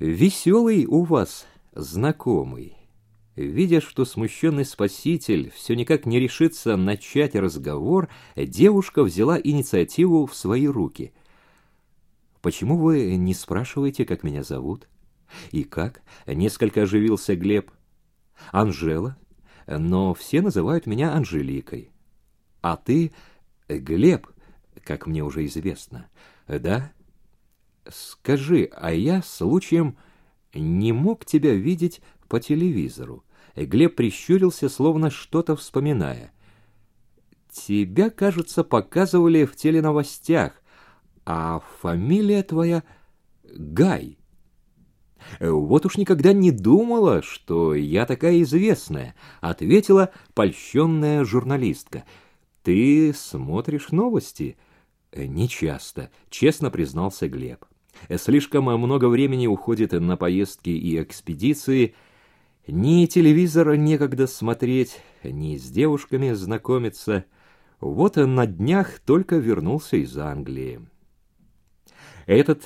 Веселый у вас знакомый. Видя, что смущенный спаситель все никак не решится начать разговор, девушка взяла инициативу в свои руки. «Почему вы не спрашиваете, как меня зовут?» «И как?» — несколько оживился Глеб. «Анжела, но все называют меня Анжеликой. А ты Глеб, как мне уже известно, да?» «Скажи, а я случаем не мог тебя видеть по телевизору. Глеб прищурился, словно что-то вспоминая. «Тебя, кажется, показывали в теленовостях, а фамилия твоя Гай». «Вот уж никогда не думала, что я такая известная», — ответила польщенная журналистка. «Ты смотришь новости?» «Нечасто», — честно признался Глеб. «Слишком много времени уходит на поездки и экспедиции, ни телевизора некогда смотреть, ни с девушками знакомиться. Вот он на днях только вернулся из Англии. Этот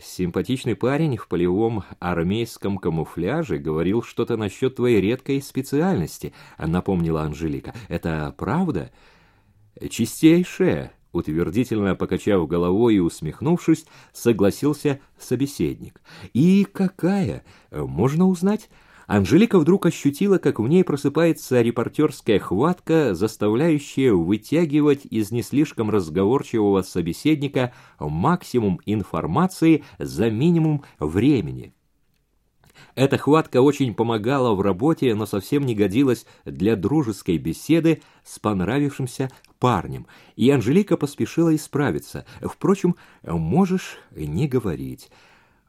симпатичный парень в полевом армейском камуфляже говорил что-то насчет твоей редкой специальности, напомнила Анжелика. Это правда? Чистейшая, утвердительно покачав головой и усмехнувшись, согласился собеседник. И какая? Можно узнать? Анжелика вдруг ощутила, как в ней просыпается репортерская хватка, заставляющая вытягивать из не слишком разговорчивого собеседника максимум информации за минимум времени. Эта хватка очень помогала в работе, но совсем не годилась для дружеской беседы с понравившимся парнем, и Анжелика поспешила исправиться. Впрочем, можешь не говорить.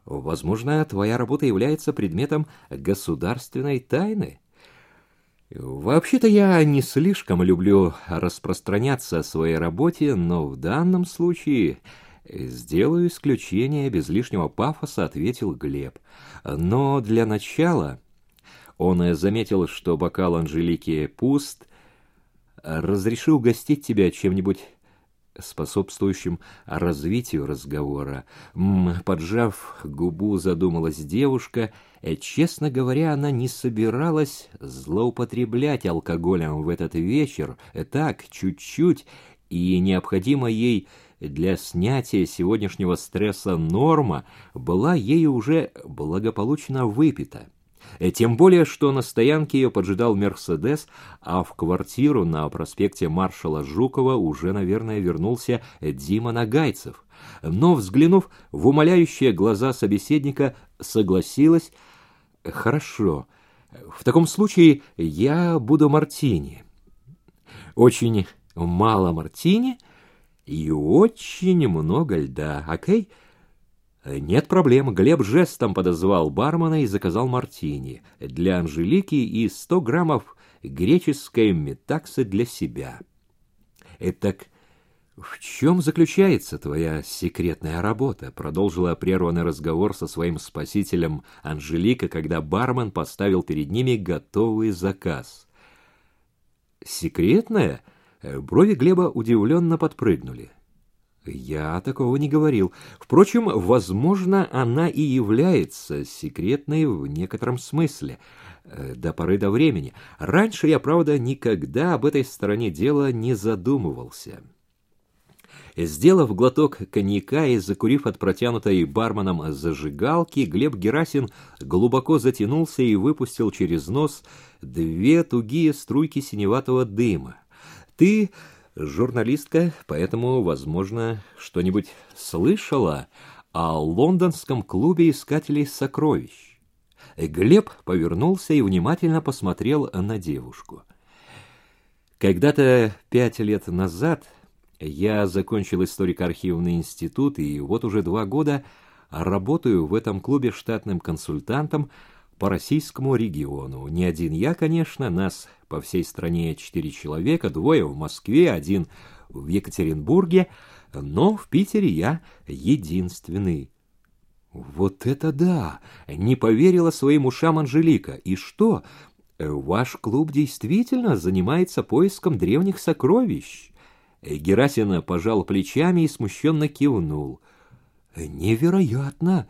Возможно, твоя работа является предметом государственной тайны. Вообще-то я не слишком люблю распространяться о своей работе, но в данном случае сделаю исключение без лишнего пафоса, ответил Глеб. Но для начала он заметил, что бокал Анжелики пуст, разрешил угостить тебя чем-нибудь способствующим развитию разговора. Поджав губу, задумалась девушка. Честно говоря, она не собиралась злоупотреблять алкоголем в этот вечер. Так, чуть-чуть, и необходимо ей для снятия сегодняшнего стресса норма была ею уже благополучно выпита. Э, тем более, что на стоянке ее поджидал «Мерседес», а в квартиру на проспекте маршала Жукова уже, наверное, вернулся Дима Нагайцев. Но, взглянув в умоляющие глаза собеседника, согласилась «Хорошо, в таком случае я буду мартини». «Очень мало мартини и очень много льда, окей?» Нет проблем. Глеб жестом подозвал бармена и заказал мартини для Анжелики и сто граммов греческой метаксы для себя. Итак, в чем заключается твоя секретная работа? Продолжила прерванный разговор со своим спасителем Анжелика, когда бармен поставил перед ними готовый заказ. Секретная? Брови Глеба удивленно подпрыгнули. Я такого не говорил. Впрочем, возможно, она и является секретной в некотором смысле. Э, до поры до времени. Раньше я, правда, никогда об этой стороне дела не задумывался. Сделав глоток коньяка и закурив от протянутой барменом зажигалки, Глеб Герасин глубоко затянулся и выпустил через нос две тугие струйки синеватого дыма. «Ты журналистка, поэтому, возможно, что-нибудь слышала о лондонском клубе искателей сокровищ. Глеб повернулся и внимательно посмотрел на девушку. Когда-то пять лет назад я закончил историко-архивный институт, и вот уже два года работаю в этом клубе штатным консультантом по российскому региону. Не один я, конечно, нас по всей стране четыре человека, двое в Москве, один в Екатеринбурге, но в Питере я единственный. Вот это да! Не поверила своим ушам Анжелика. И что? Ваш клуб действительно занимается поиском древних сокровищ? Герасин пожал плечами и смущенно кивнул. Невероятно!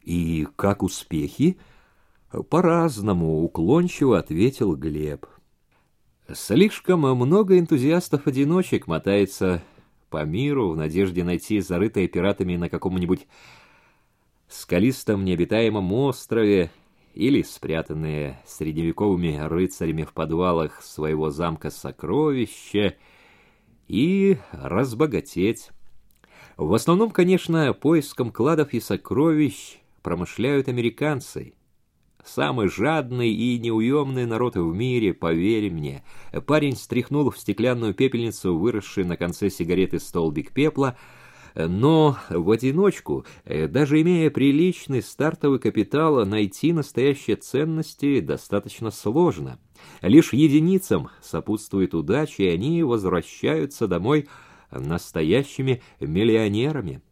И как успехи? По-разному, уклончиво ответил Глеб. Слишком много энтузиастов-одиночек мотается по миру в надежде найти зарытые пиратами на каком-нибудь скалистом необитаемом острове или спрятанные средневековыми рыцарями в подвалах своего замка сокровища и разбогатеть. В основном, конечно, поиском кладов и сокровищ промышляют американцы — Самый жадный и неуемный народ в мире, поверь мне. Парень стряхнул в стеклянную пепельницу выросший на конце сигареты столбик пепла, но в одиночку, даже имея приличный стартовый капитал, найти настоящие ценности достаточно сложно. Лишь единицам сопутствует удача, и они возвращаются домой настоящими миллионерами.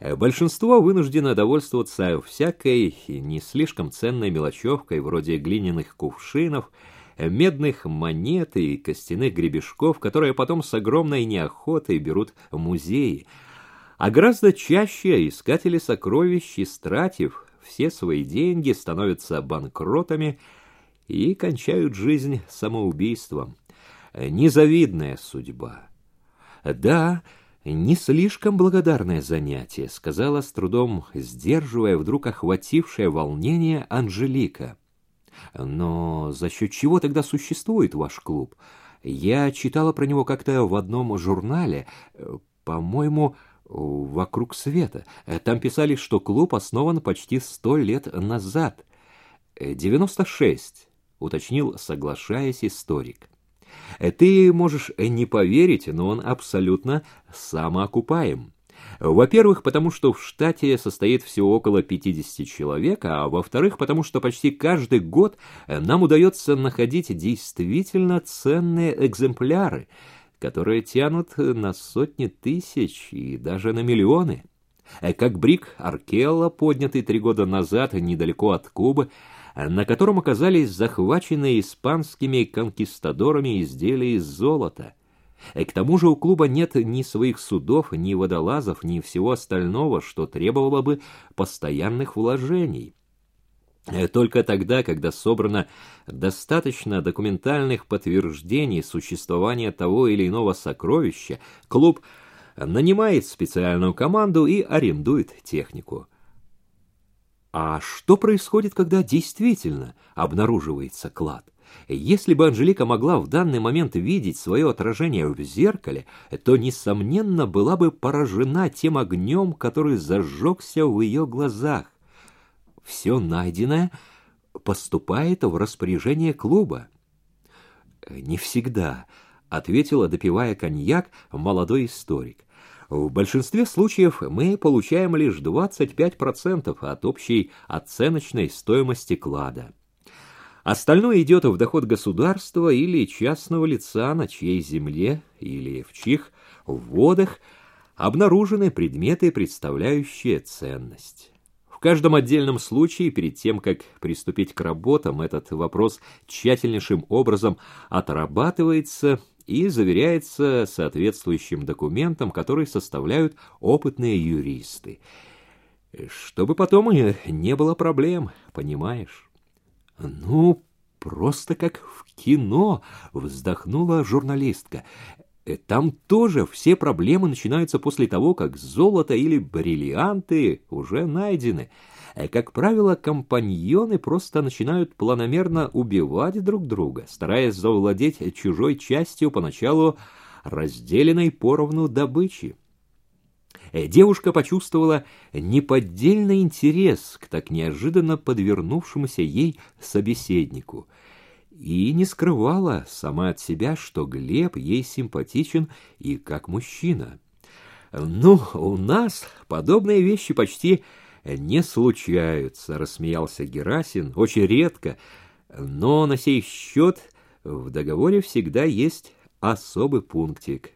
Э, большинство вынуждено довольствоваться всякой не слишком ценной мелочевкой, вроде глиняных кувшинов, э, медных монет и костяных гребешков, которые потом с огромной неохотой берут в музеи. А гораздо чаще искатели сокровищ, истратив все свои деньги, становятся банкротами и кончают жизнь самоубийством. Э, незавидная судьба. Да, «Не слишком благодарное занятие», — сказала с трудом, сдерживая вдруг охватившее волнение Анжелика. «Но за счет чего тогда существует ваш клуб? Я читала про него как-то в одном журнале, по-моему, «Вокруг света». Там писали, что клуб основан почти сто лет назад. «Девяносто шесть», — уточнил, соглашаясь историк. Ты можешь не поверить, но он абсолютно самоокупаем. Во-первых, потому что в штате состоит всего около 50 человек, а во-вторых, потому что почти каждый год нам удается находить действительно ценные экземпляры, которые тянут на сотни тысяч и даже на миллионы. Как брик Аркелла, поднятый три года назад недалеко от Кубы, на котором оказались захваченные испанскими конкистадорами изделия из золота. И к тому же у клуба нет ни своих судов, ни водолазов, ни всего остального, что требовало бы постоянных вложений. Только тогда, когда собрано достаточно документальных подтверждений существования того или иного сокровища, клуб нанимает специальную команду и арендует технику. А что происходит, когда действительно обнаруживается клад? Если бы Анжелика могла в данный момент видеть свое отражение в зеркале, то, несомненно, была бы поражена тем огнем, который зажегся в ее глазах. Все найденное поступает в распоряжение клуба. «Не всегда», — ответила, допивая коньяк, молодой историк. В большинстве случаев мы получаем лишь 25% от общей оценочной стоимости клада. Остальное идет в доход государства или частного лица, на чьей земле или в чьих водах обнаружены предметы, представляющие ценность. В каждом отдельном случае, перед тем, как приступить к работам, этот вопрос тщательнейшим образом отрабатывается и заверяется соответствующим документом, который составляют опытные юристы. Чтобы потом не было проблем, понимаешь? Ну, просто как в кино, вздохнула журналистка. Там тоже все проблемы начинаются после того, как золото или бриллианты уже найдены. Э, как правило, компаньоны просто начинают планомерно убивать друг друга, стараясь завладеть чужой частью поначалу разделенной поровну добычи. Э, девушка почувствовала неподдельный интерес к так неожиданно подвернувшемуся ей собеседнику и не скрывала сама от себя, что Глеб ей симпатичен и как мужчина. «Ну, у нас подобные вещи почти не случаются, рассмеялся Герасин, очень редко, но на сей счет в договоре всегда есть особый пунктик.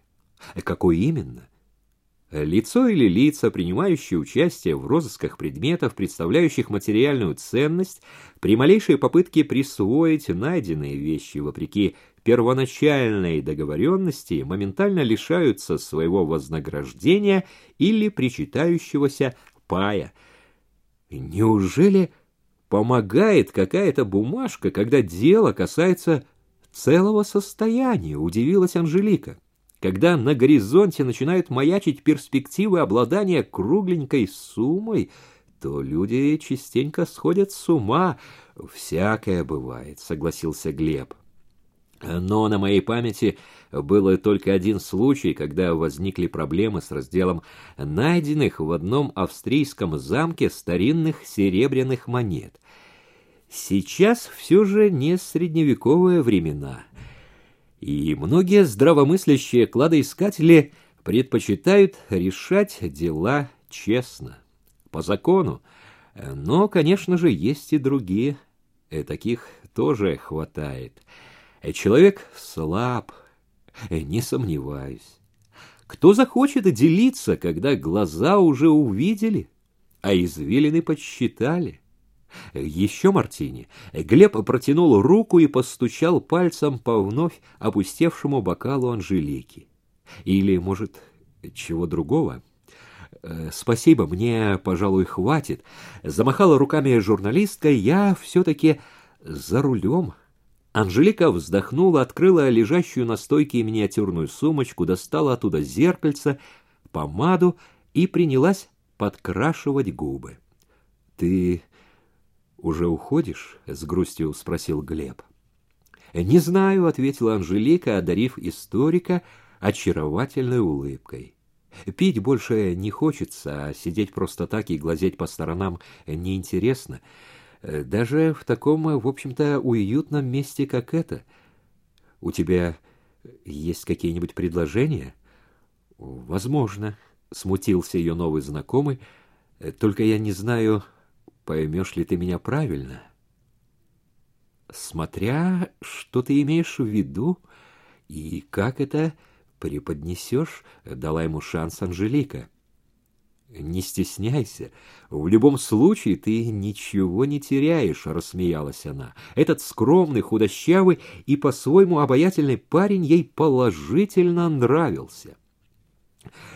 Какой именно? Лицо или лица, принимающие участие в розысках предметов, представляющих материальную ценность, при малейшей попытке присвоить найденные вещи вопреки первоначальной договоренности, моментально лишаются своего вознаграждения или причитающегося пая – Неужели помогает какая-то бумажка, когда дело касается целого состояния, удивилась Анжелика. Когда на горизонте начинают маячить перспективы обладания кругленькой суммой, то люди частенько сходят с ума. Всякое бывает, согласился Глеб. Но на моей памяти было только один случай, когда возникли проблемы с разделом найденных в одном австрийском замке старинных серебряных монет. Сейчас все же не средневековые времена, и многие здравомыслящие кладоискатели предпочитают решать дела честно, по закону. Но, конечно же, есть и другие, и таких тоже хватает. Человек слаб, не сомневаюсь. Кто захочет делиться, когда глаза уже увидели, а извилины подсчитали? Еще мартини. Глеб протянул руку и постучал пальцем по вновь опустевшему бокалу Анжелики. Или, может, чего другого? «Э, «Спасибо, мне, пожалуй, хватит». Замахала руками журналистка, я все-таки за рулем. Анжелика вздохнула, открыла лежащую на стойке миниатюрную сумочку, достала оттуда зеркальце, помаду и принялась подкрашивать губы. «Ты уже уходишь?» — с грустью спросил Глеб. «Не знаю», — ответила Анжелика, одарив историка очаровательной улыбкой. «Пить больше не хочется, а сидеть просто так и глазеть по сторонам неинтересно. Даже в таком, в общем-то, уютном месте, как это. У тебя есть какие-нибудь предложения?» «Возможно», — смутился ее новый знакомый, — «только я не знаю, поймешь ли ты меня правильно? Смотря, что ты имеешь в виду и как это преподнесешь, дала ему шанс Анжелика. Не стесняйся. В любом случае ты ничего не теряешь, рассмеялась она. Этот скромный, худощавый и по-своему обаятельный парень ей положительно нравился.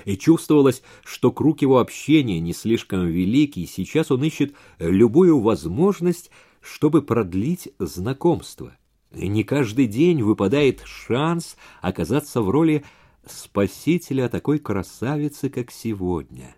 И чувствовалось, что круг его общения не слишком велик, и сейчас он ищет любую возможность, чтобы продлить знакомство. Не каждый день выпадает шанс оказаться в роли спасителя такой красавицы, как сегодня.